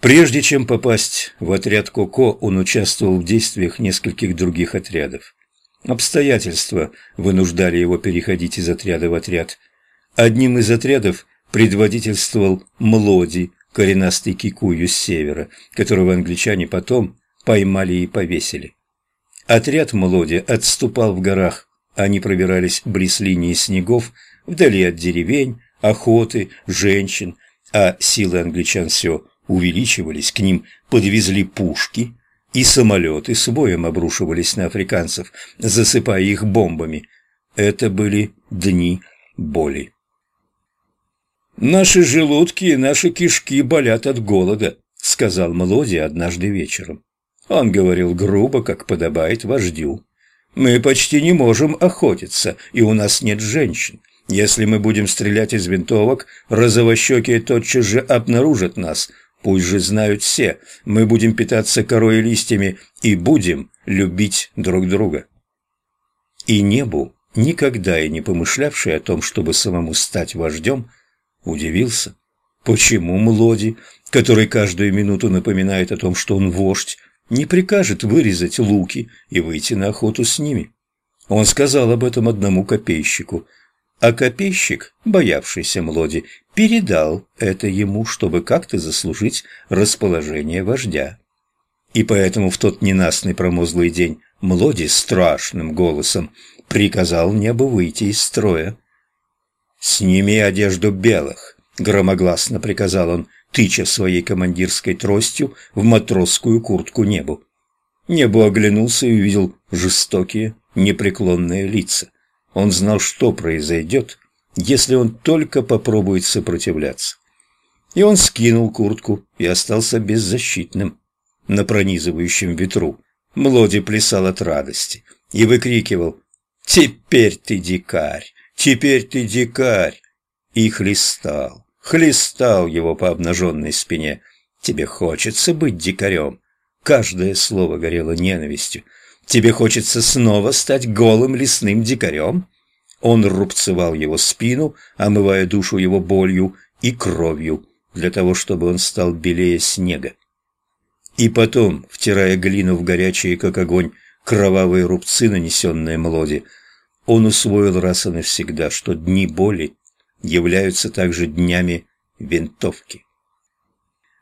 Прежде чем попасть в отряд Коко, он участвовал в действиях нескольких других отрядов. Обстоятельства вынуждали его переходить из отряда в отряд. Одним из отрядов предводительствовал Млоди, коренастый кикую с севера, которого англичане потом поймали и повесили. Отряд Млоди отступал в горах, они пробирались близ линии снегов, вдали от деревень, охоты, женщин, а силы англичан все увеличивались, к ним подвезли пушки, и самолеты с боем обрушивались на африканцев, засыпая их бомбами. Это были дни боли. «Наши желудки и наши кишки болят от голода», — сказал Мелоди однажды вечером. Он говорил грубо, как подобает вождю. «Мы почти не можем охотиться, и у нас нет женщин. Если мы будем стрелять из винтовок, розовощекие тотчас же обнаружат нас. Пусть же знают все, мы будем питаться корой и листьями и будем любить друг друга». И небу, никогда и не помышлявший о том, чтобы самому стать вождем, Удивился. Почему Млоди, который каждую минуту напоминает о том, что он вождь, не прикажет вырезать луки и выйти на охоту с ними? Он сказал об этом одному копейщику, а копейщик, боявшийся Млоди, передал это ему, чтобы как-то заслужить расположение вождя. И поэтому в тот ненастный промозглый день Млоди страшным голосом приказал небу выйти из строя. «Сними одежду белых», — громогласно приказал он, тыча своей командирской тростью в матросскую куртку небу. Небо оглянулся и увидел жестокие, непреклонные лица. Он знал, что произойдет, если он только попробует сопротивляться. И он скинул куртку и остался беззащитным на пронизывающем ветру. Млоди плясал от радости и выкрикивал «Теперь ты дикарь! Теперь ты дикарь!» И хлестал, хлестал его по обнаженной спине. «Тебе хочется быть дикарем?» Каждое слово горело ненавистью. «Тебе хочется снова стать голым лесным дикарем?» Он рубцевал его спину, омывая душу его болью и кровью, для того, чтобы он стал белее снега. И потом, втирая глину в горячие, как огонь, кровавые рубцы, нанесенные Млоди, он усвоил раз и навсегда, что дни боли являются также днями винтовки.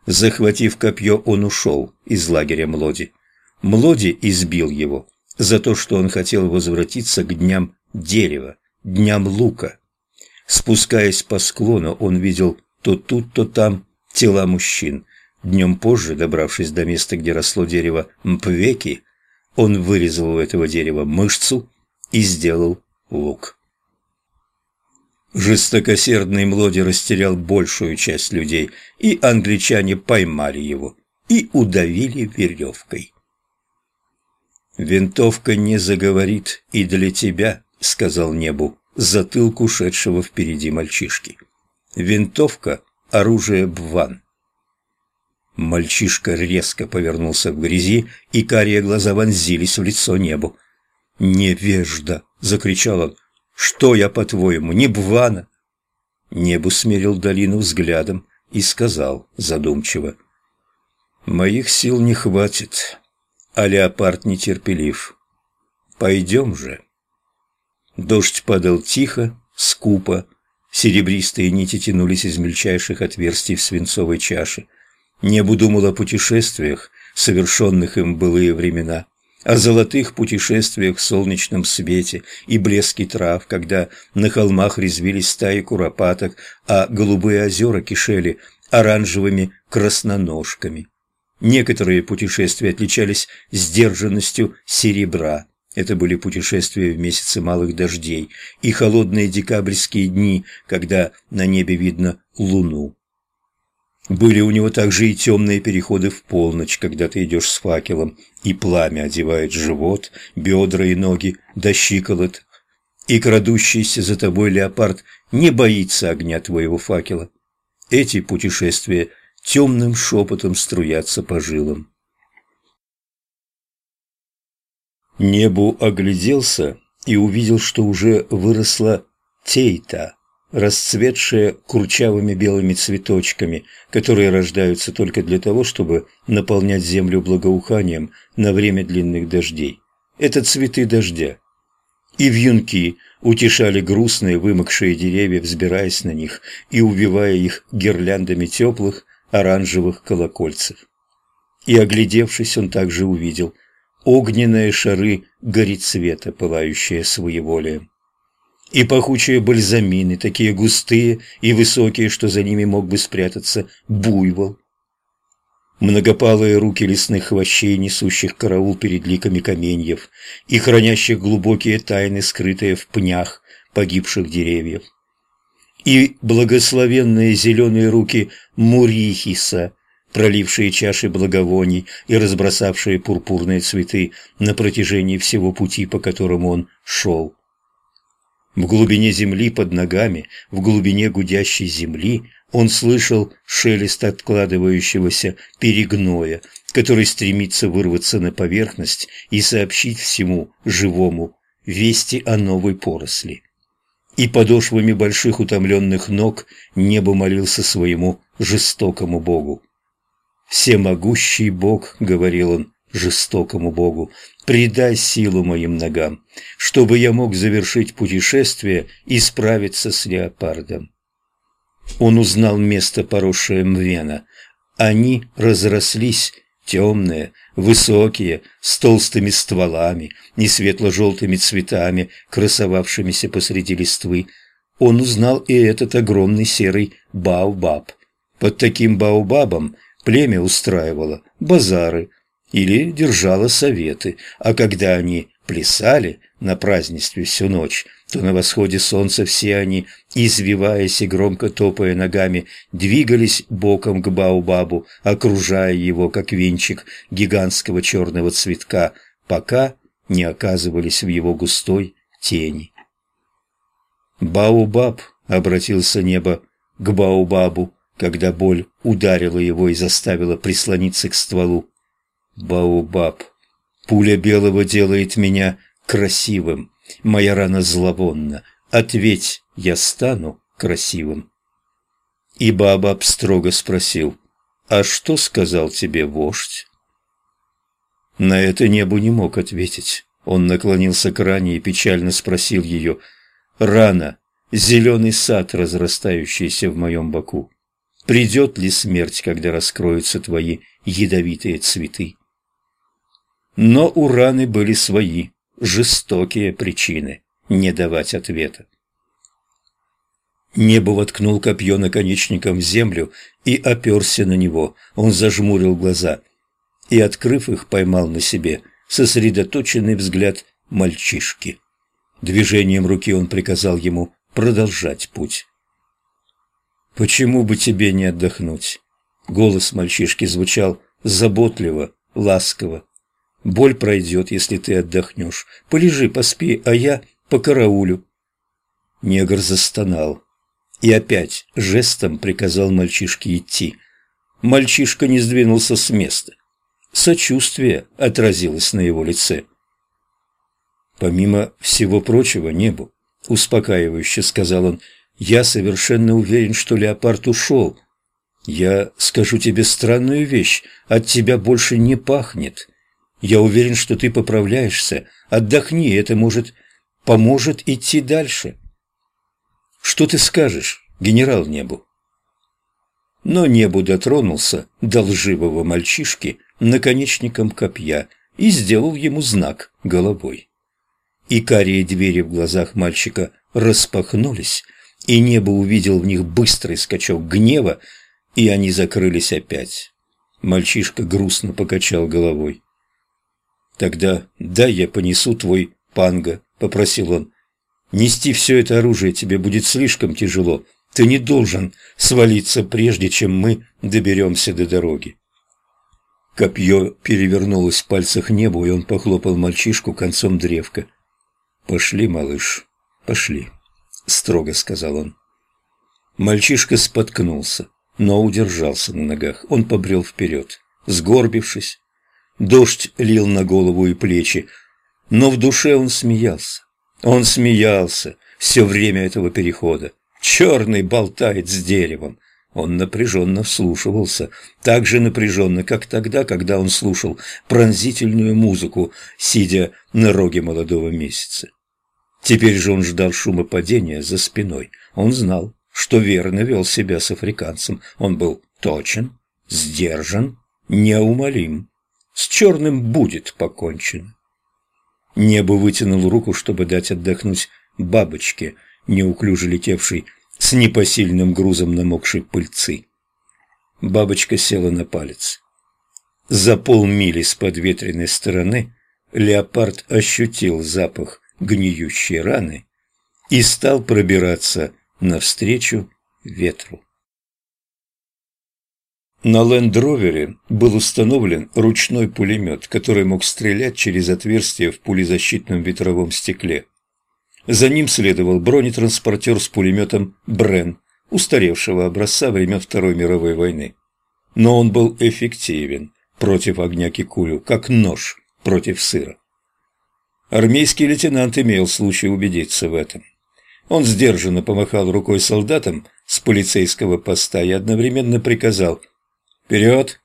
Захватив копье, он ушел из лагеря Млоди. Млоди избил его за то, что он хотел возвратиться к дням дерева, дням лука. Спускаясь по склону, он видел то тут, то там тела мужчин. Днем позже, добравшись до места, где росло дерево мпвеки, он вырезал у этого дерева мышцу и сделал лук. Жестокосердный Млоди растерял большую часть людей, и англичане поймали его и удавили веревкой. «Винтовка не заговорит и для тебя», — сказал небу, затылку ушедшего впереди мальчишки. «Винтовка — оружие Бван». Мальчишка резко повернулся в грязи, и карие глаза вонзились в лицо небу. «Невежда!» — закричал он. «Что я, по-твоему, не Бвана?» Небу смерил долину взглядом и сказал задумчиво. «Моих сил не хватит, а леопард нетерпелив. Пойдем же». Дождь падал тихо, скупо, серебристые нити тянулись из мельчайших отверстий в свинцовой чаше. Небу думал о путешествиях, совершенных им былые времена о золотых путешествиях в солнечном свете и блеске трав, когда на холмах резвились стаи куропаток, а голубые озера кишели оранжевыми красноножками. Некоторые путешествия отличались сдержанностью серебра. Это были путешествия в месяцы малых дождей и холодные декабрьские дни, когда на небе видно луну. Были у него также и темные переходы в полночь, когда ты идешь с факелом, и пламя одевает живот, бедра и ноги до щиколот, и крадущийся за тобой леопард не боится огня твоего факела. Эти путешествия темным шепотом струятся по жилам. Небу огляделся и увидел, что уже выросла тейта, расцветшая курчавыми белыми цветочками, которые рождаются только для того, чтобы наполнять землю благоуханием на время длинных дождей. Это цветы дождя. И вьюнки утешали грустные вымокшие деревья, взбираясь на них и убивая их гирляндами теплых оранжевых колокольцев. И, оглядевшись, он также увидел огненные шары горецвета, пылающие своеволием и пахучие бальзамины, такие густые и высокие, что за ними мог бы спрятаться буйвол. Многопалые руки лесных хвощей, несущих караул перед ликами каменьев и хранящих глубокие тайны, скрытые в пнях погибших деревьев. И благословенные зеленые руки Мурихиса, пролившие чаши благовоний и разбросавшие пурпурные цветы на протяжении всего пути, по которому он шел. В глубине земли под ногами, в глубине гудящей земли он слышал шелест откладывающегося перегноя, который стремится вырваться на поверхность и сообщить всему живому вести о новой поросли. И подошвами больших утомленных ног небо молился своему жестокому богу. «Всемогущий бог», — говорил он, жестокому Богу, придай силу моим ногам, чтобы я мог завершить путешествие и справиться с леопардом. Он узнал место, поросшее мвена. Они разрослись, темные, высокие, с толстыми стволами и светло-желтыми цветами, красовавшимися посреди листвы. Он узнал и этот огромный серый баобаб. Под таким баобабом племя устраивало базары, или держала советы, а когда они плясали на празднестве всю ночь, то на восходе солнца все они, извиваясь и громко топая ногами, двигались боком к Баубабу, окружая его, как венчик гигантского черного цветка, пока не оказывались в его густой тени. «Баубаб», — обратился небо к Баубабу, когда боль ударила его и заставила прислониться к стволу. Баобаб. Пуля белого делает меня красивым. Моя рана зловонна. Ответь, я стану красивым. И Баобаб строго спросил, «А что сказал тебе вождь?» На это небу не мог ответить. Он наклонился к ране и печально спросил ее, «Рана, зеленый сад, разрастающийся в моем боку, придет ли смерть, когда раскроются твои ядовитые цветы?» Но у раны были свои, жестокие причины не давать ответа. Небо воткнул копье наконечником в землю и оперся на него. Он зажмурил глаза и, открыв их, поймал на себе сосредоточенный взгляд мальчишки. Движением руки он приказал ему продолжать путь. «Почему бы тебе не отдохнуть?» Голос мальчишки звучал заботливо, ласково. Боль пройдет, если ты отдохнешь. Полежи, поспи, а я по караулю. Негр застонал и опять жестом приказал мальчишке идти. Мальчишка не сдвинулся с места. Сочувствие отразилось на его лице. «Помимо всего прочего, небу», — успокаивающе сказал он, — «я совершенно уверен, что леопард ушел. Я скажу тебе странную вещь, от тебя больше не пахнет». Я уверен, что ты поправляешься. Отдохни, это может поможет идти дальше. Что ты скажешь, генерал Небу? Но Небу дотронулся до лживого мальчишки наконечником копья и сделал ему знак головой. И карие двери в глазах мальчика распахнулись, и Небо увидел в них быстрый скачок гнева, и они закрылись опять. Мальчишка грустно покачал головой. «Тогда дай я понесу твой панго», — попросил он. «Нести все это оружие тебе будет слишком тяжело. Ты не должен свалиться, прежде чем мы доберемся до дороги». Копье перевернулось в пальцах небу, и он похлопал мальчишку концом древка. «Пошли, малыш, пошли», — строго сказал он. Мальчишка споткнулся, но удержался на ногах. Он побрел вперед, сгорбившись, Дождь лил на голову и плечи, но в душе он смеялся. Он смеялся все время этого перехода. Черный болтает с деревом. Он напряженно вслушивался, так же напряженно, как тогда, когда он слушал пронзительную музыку, сидя на роге молодого месяца. Теперь же он ждал шума падения за спиной. Он знал, что верно вел себя с африканцем. Он был точен, сдержан, неумолим. С черным будет покончено. Небо вытянул руку, чтобы дать отдохнуть бабочке, неуклюже летевшей с непосильным грузом намокшей пыльцы. Бабочка села на палец. За полмили с подветренной стороны леопард ощутил запах гниющей раны и стал пробираться навстречу ветру. На лендровере был установлен ручной пулемет, который мог стрелять через отверстие в пулезащитном ветровом стекле. За ним следовал бронетранспортер с пулеметом «Брен», устаревшего образца времен Второй мировой войны. Но он был эффективен против огня кикулю, как нож против сыра. Армейский лейтенант имел случай убедиться в этом. Он сдержанно помахал рукой солдатам с полицейского поста и одновременно приказал «Вперед!».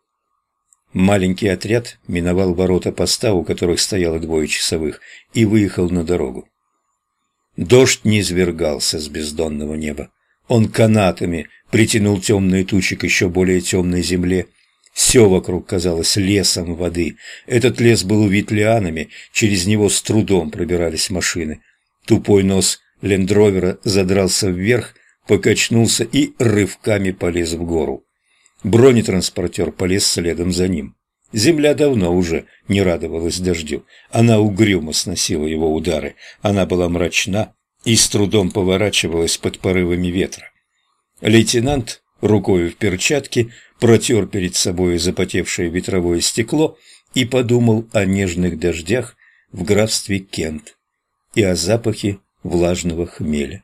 Маленький отряд миновал ворота поста, у которых стояло двое часовых, и выехал на дорогу. Дождь не извергался с бездонного неба. Он канатами притянул темные тучи к еще более темной земле. Все вокруг казалось лесом воды. Этот лес был увит лианами, через него с трудом пробирались машины. Тупой нос лендровера задрался вверх, покачнулся и рывками полез в гору. Бронетранспортер полез следом за ним. Земля давно уже не радовалась дождю. Она угрюмо сносила его удары. Она была мрачна и с трудом поворачивалась под порывами ветра. Лейтенант рукой в перчатке протер перед собой запотевшее ветровое стекло и подумал о нежных дождях в графстве Кент и о запахе влажного хмеля.